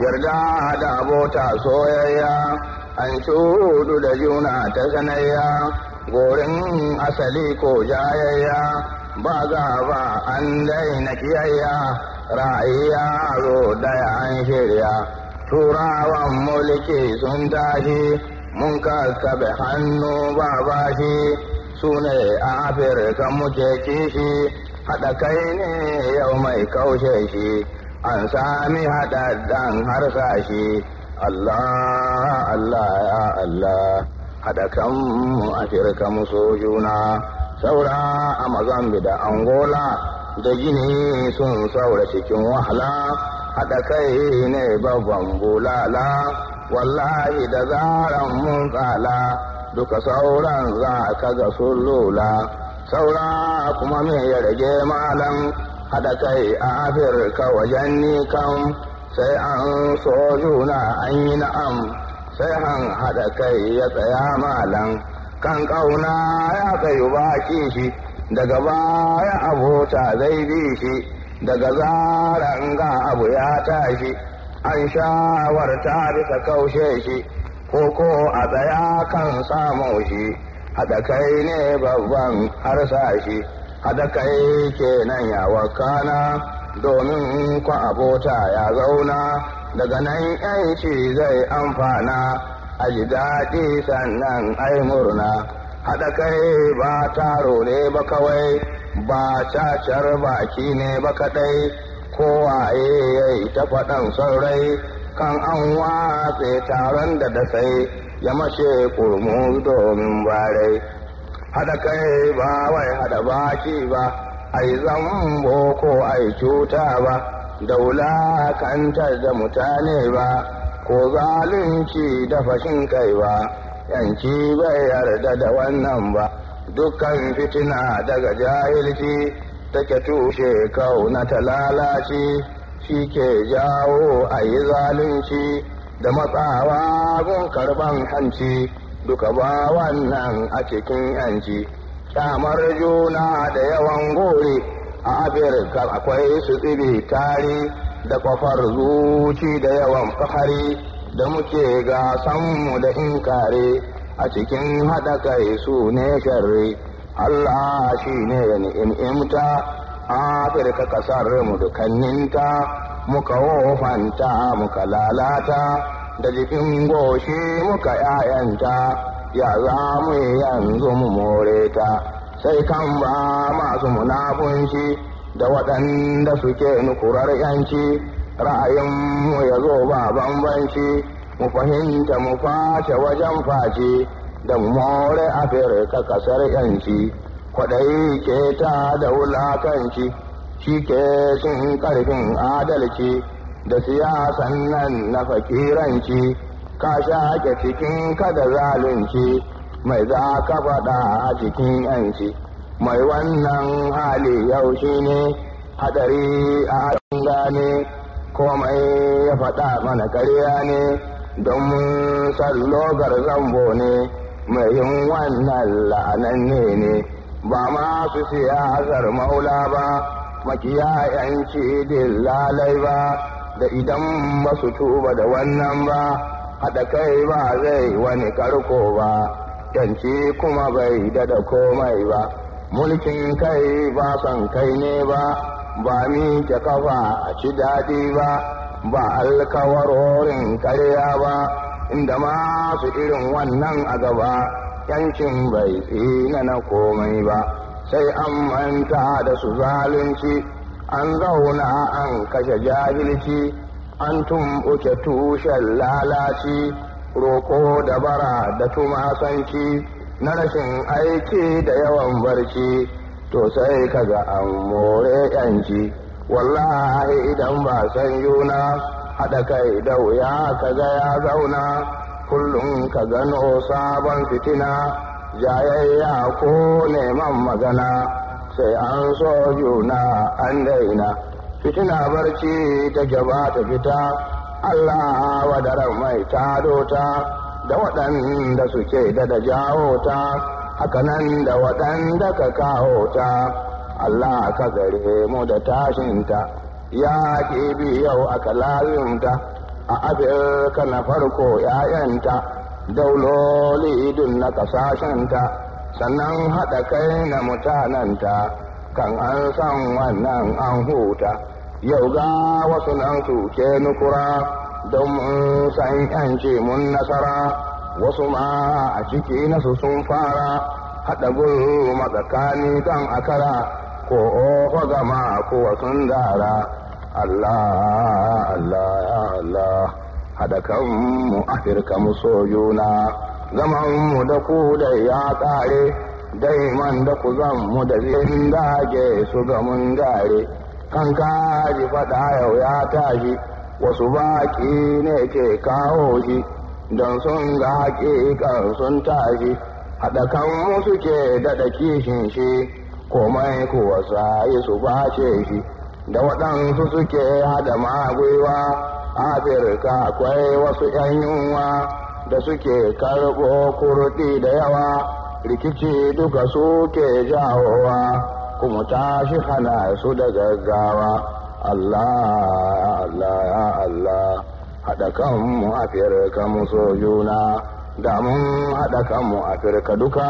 yarda da abota soyayya an shudu da juna ta sanayya. Gorin asali ko jayayya ba gaba an daina kiyayya. Ra'ayya zo ɗaya an shirya turawan mulki sun tashi. Mun kasabe hannu ba bashi su ne a afirka muke kishi. Haɗa kai ne yau mai kaushe shi. An sami haɗaɗɗen harsashi Allah Allah ya Allah. Haɗa kanmu afirka muso juna. Saura a mazambi da angola da gini sun saura cikin wahala. Haɗa kai ne babban bulala. Wallahi da zaran mun tsala duka sauran za ka ga sun lula. Saura kuma me ya rage malam? Haɗa kai a afirka wajen nikan sai an so juna an yi na'am sai han haɗa kai ya tsaya malam. Kan ƙauna ya tsayu baki shi daga baya abota zai bi shi daga zaran ga abu ya tashi an shawarta bisa kaushe shi ko ko a tsaya kan samu shi. Haɗa kai ne babban harsashi. Haɗa kai kenan ya wakana domin ku abota ya zauna. Daga nan yanci zai amfana a ji daɗi sannan ai murna. Haɗa ba taro ne ba kawai ba cacar baki ne ba kaɗai. Kowaye ya yi ta faɗan saurai kan an watse taron da da sai ya mace kurmu domin barai. Haɗa kai ba wai haɗa baki ba ai zambo ko ai cuta ba daula kantar da mutane ba ko zalunci da fashin kai ba yanci bai yarda da wannan ba. Dukkan fitina daga jahilci take tushe ƙauna ta lalace shi ke jawo a yi zalunci da matsawa gun karɓan hanci. Duka ba wannan a cikin yanci. Kyamar juna da yawan gore a afirka akwai su tsibi tari da kwafar zuci da yawan fahari da muke gasanmu da inkare a cikin haɗa kai su ne sharri. Allah shi ne ya ni'imta. Afirka ƙasar mu dukanninta muka wofanta muka lalata. Da jikin goshi muka yayanta ya za mu yanzu mu more ta. Sai kan ba masu munafunci da waɗanda suke nukurar yanci ra'ayinmu ya zo ba bambanci. Mu fahimta mu face wajen face da mu more afirka ƙasar yanci kwaɗayi ke ta da wulakanci shi ke sun ƙarfin adalci. Da siyasan nan na fakiranci ka shaƙe cikin kada zalunci. Mai za ka faɗa a cikin yanci mai wannan hali yau shi ne hadari a gane. Komai ya faɗa mana karya ne. Don mun sallogar zambo ne. Mai yin wannan la'ananne ne. Ba masu siyasar maula ba. Makiyayanci dillalai ba. Da idan ba su tuba da wannan ba haɗa kai ba zai wani karko ba yanci kuma bai dada komai ba. Mulkin kai ba son kai ne ba ba miƙe kafa a ci daɗi ba ba alkawarorin karya ba inda masu irin wannan a gaba yancin bai tsina na komai ba. Sai an manta da su zalunci an zauna an kashe jahilci an tumɓuke tushen lalaci roƙo da bara da tumasanci na rashin aiki da yawan barci to sai kaga an more yanci. Wallahi idan ba san yuna haɗa kai da wuya kaga ya zauna. Kullum ka gano sabon fitina jayayya ko neman magana. Sai an so juna an daina. Fitina barci ta gaba ta fita Allah wadaran mai ta da waɗanda suke da da jawo ta haka nan da waɗanda ka kawo ta. Allah ka gare mu da tashinta ya bi yau aka lazimta a afirka na farko ‘ya'yanta dauloli idun na ƙasashenta sannan haɗa kai na mutananta kan an san wannan an huta. Yau ga wasu nan suke nukura don mun san ‘yanci mun nasara. Wasu ma a ciki nasu sun fara haɗa gulma tsakani kan akara. Ko oho gama ko sun dara. Allah Allah Allah. Haɗa kanmu afirka mu so juna. Zaman mu da ku da ya ƙare daiman da ku zan mu da zin dage su ga mun dare kan kaji faɗa yau ya tashi wasu baƙi ne ke kawo shi. Don sun ga haƙiƙan sun tashi haɗa kanmu suke daɗa kishin shi. Komai kuwa sayi su bace shi. Da waɗansu suke hada magwiwa afirka akwai wasu ‘yan yunwa. Da suke karɓo kurɗi da yawa rikici duka suke jawowa kuma tashi hana su da gaggawa. Allah Allah ya Allah haɗa kanmu afirka mu juna da mun haɗa kanmu afirka duka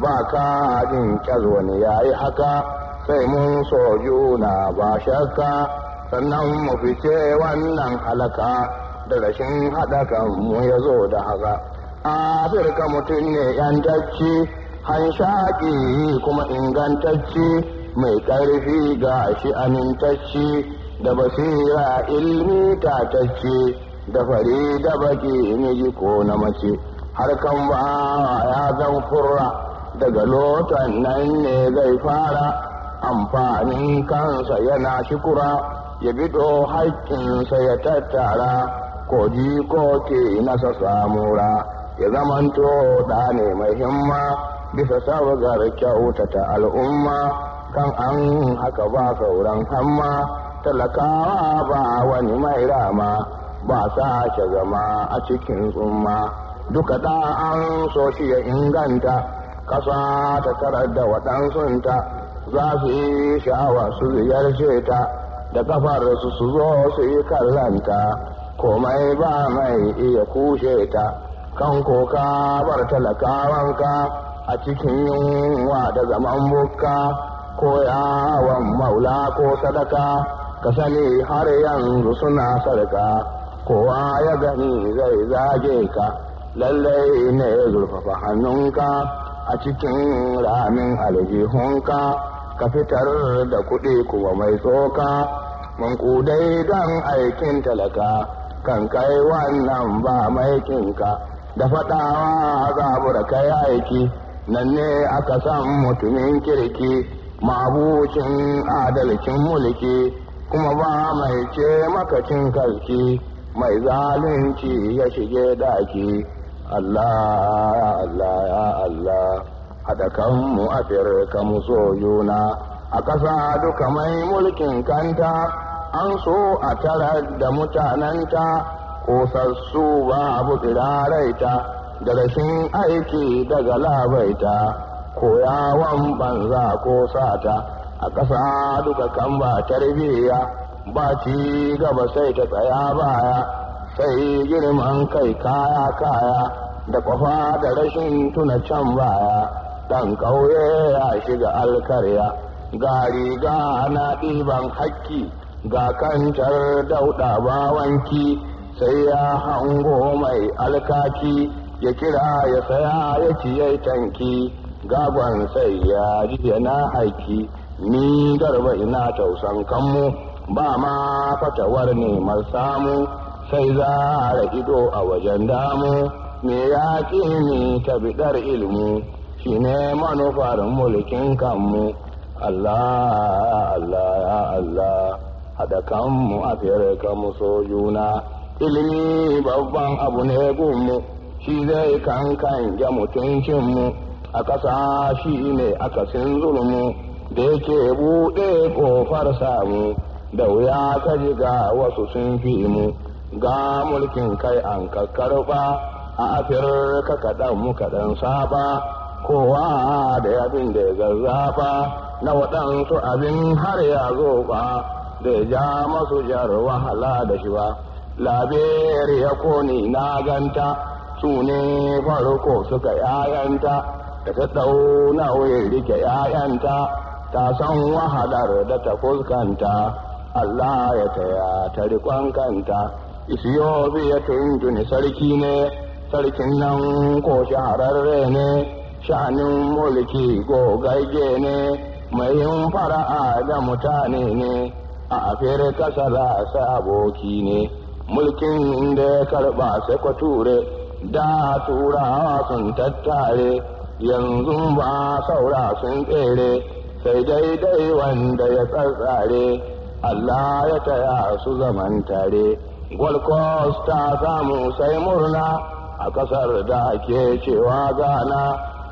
ba ka jin wani yayi haka sai mun so juna ba shakka sannan mu fice wannan halaka. Da rashin haɗa kanmu ya zo da haka. Afirka mutum ne yantacci hanshaƙi kuma ingantacci mai ƙarfi ga shi amintacci da basira ilmi tatacci da fari da baki miji ko na mace. Harkan ba ya zan furra daga lotan nan ne zai fara. Amfanin kansa yana shikura ya bido haƙƙinsa ya tattara. Ko ko ke nasa samura ya zamanto da ne mai himma bisa sabgar kyautata al'umma. Kan an haka ba sauran hamma talakawa ba wani mai rama ba sake zama a cikin tsumma. Duka da an so shi ya inganta ƙasa ta tarar da waɗansunta za su yi sha'awa su ziyarce ta da kafar su su zo su yi kallanta. Komai ba mai iya kushe ta. Kan koka bar talakawanka a cikin yunwa da zaman bukka ko yawon maula ko sadaka ka sani har yanzu suna sarka. Kowa ya gani zai zage ka lallai ne zurfafa hannunka a cikin ramin aljihunka. Ka fitar da kuɗi kuma mai tsoka mankudai don aikin talaka. Kan kai wannan ba maikinka da faɗawa zabura kai aiki. Nan ne aka san mutumin kirki mabucin adalcin mulki. Kuma ba mai ce makacin kalki mai zalunci ya shige daki. Allah ya Allah ya Allah. Haɗa kanmu afirka mu so juna. A ƙasa duka mai mulkin kanta. An so a tarar da mutanenta kosassu babu tsiraraita da rashin aiki daga labaita. Koyawan banza ko sata a ƙasa duka kan ba tarbiyya. Ba ci gaba sai ta tsaya baya sai girman kai kaya kaya da kwafa da rashin tuna can baya. Ɗan ƙauye ya shiga alkarya ga riga na ɗiban hakki ga kantar dauɗa bawanki sai ya hango mai alkaki ya kira ya saya ya ciye tanki. Gagon sai ya ji yana haiki ni garba ina tausan kanmu ba ma fatawar neman samu sai za a ido a wajen damu. Me ya ni ta bidar ilmu shine manufar mulkin kanmu. Allah Allah Allah. Haɗa kanmu a kanmu so juna ilimi babban abu ne gunmu shi zai kankan ya mutuncinmu. A ƙasa shi ne akasin zulmu da yake buɗe ƙofar samu. Da wuya ka ji ga wasu sun fi mu ga mulkin kai an karɓa a afirka kaɗan mu kaɗan saba kowa da abin da ya zazzafa na waɗansu abin har ya zo ba. Da ya ja masu jar wahala da shi ba laberi ya koni na ganta su ne farko suka yayanta. Da ta ɗauna wurin riƙe yayanta ta san wahalar da ta fuskanta. Allah ya taya ta riƙon kanta. Isiyobi ya tuntuni sarki ne sarkin nan ko shahararre ne. Sha'anin mulki gogagge ne mai yin fara'a da mutane ne. A afirka sarasa aboki ne. Mulkin da ya karɓa sai ture da turawa sun tattare. Yanzu ba saura sun tsere. Sai daidai wanda ya tsatsare. Allah ya taya su zaman tare. Gold Coast ta samu sai murna. A ƙasar da ake cewa gana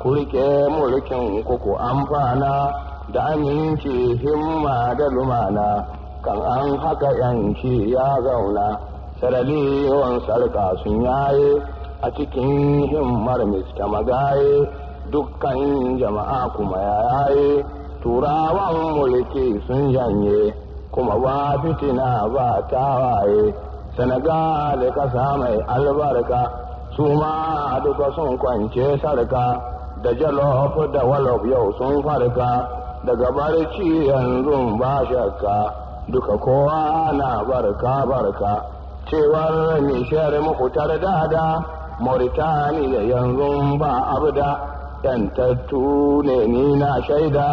kurke mulkin kuku amfana. Da aminci himma da lumana. Kan an haka yanci ya zauna sarari yawan sarka sun yaye a cikin himmar mista magaye dukkan jama'a kuma ya yaye turawan mulki sun janye kuma ba fitina ba tawaye senegal kasa mai albarka su ma duka sun kwance sarka. Da jalof da walof yau sun farka daga barci yanzu ba shakka. Duka kowa na barka barka. Cewar nishiyar makutar dada mauritaniya yanzu ba abda yantattu ne ni na shaida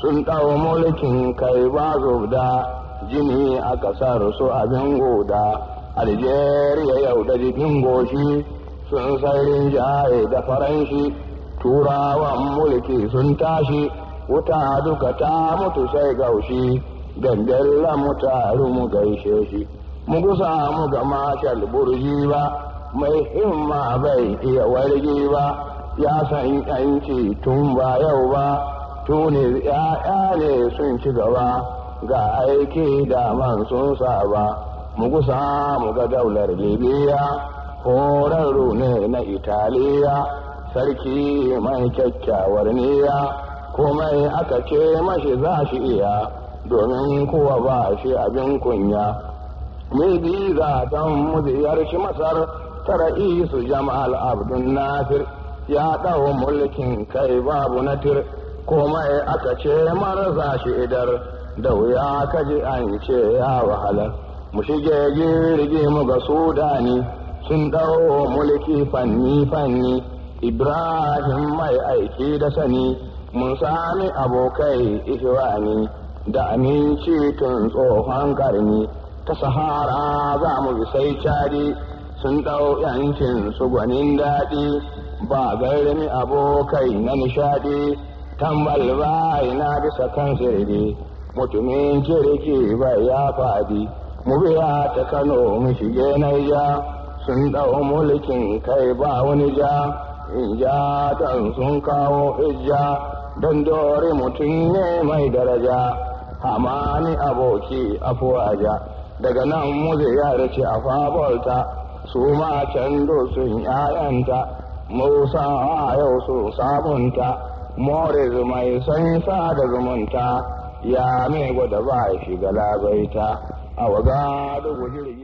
sun ɗau mulkin kai ba zubda. Jini a ƙasar su abin goda algeria yau da jikin goshi sun sarin jaye da faranshi. Turawan mulki sun tashi wuta duka ta mutu sai gaushi. Gandella mu taru mu gaishe shi. Mu gusa mu ga mashal burji ba mai himma bai iya wargi ba. Ya san yanci tun ba yau ba tuni ya'ya ne sun ci gaba. Ga aiki da man sun saba mu gusa mu ga daular libya. Horarru ne na italiya sarki mai kyakkyawar niyya. Komai aka ce mashi za shi iya. Domin kuwa ba shi abin kunya. Mai biza don mu ziyarci masar ta ra'isu jama'al abdun nasir. Ya ɗau mulkin kai babu natir komai aka ce marasa shi idar. Da wuya kaji an ce ya wahala. Mu shige jirgi mu ga sudani sun ɗau mulki fanni fanni. Ibrahim mai aiki da sani mun sami abokai ihwani da aminci tun tsohon karni ta sahara za mu sai cadi. Sun ɗau yancin su gwanin daɗi ba garmi abokai na nishaɗi. Tambal bai na bisa kan sirri mutumin kirki bai ya faɗi. Mu biya ta kano mu shige naija. Sun ɗau mulkin kai ba wani ja in ja sun kawo ijja don dore mutum ne mai daraja. Hamani aboki afuwaja. Daga nan mu ziyarci a fabolta. Su ma can sun ‘ya'yanta. Musa yau su sabunta. More mai san sa da zumunta. Ya mai gwada ba shiga labaita. A waga dugu jirgi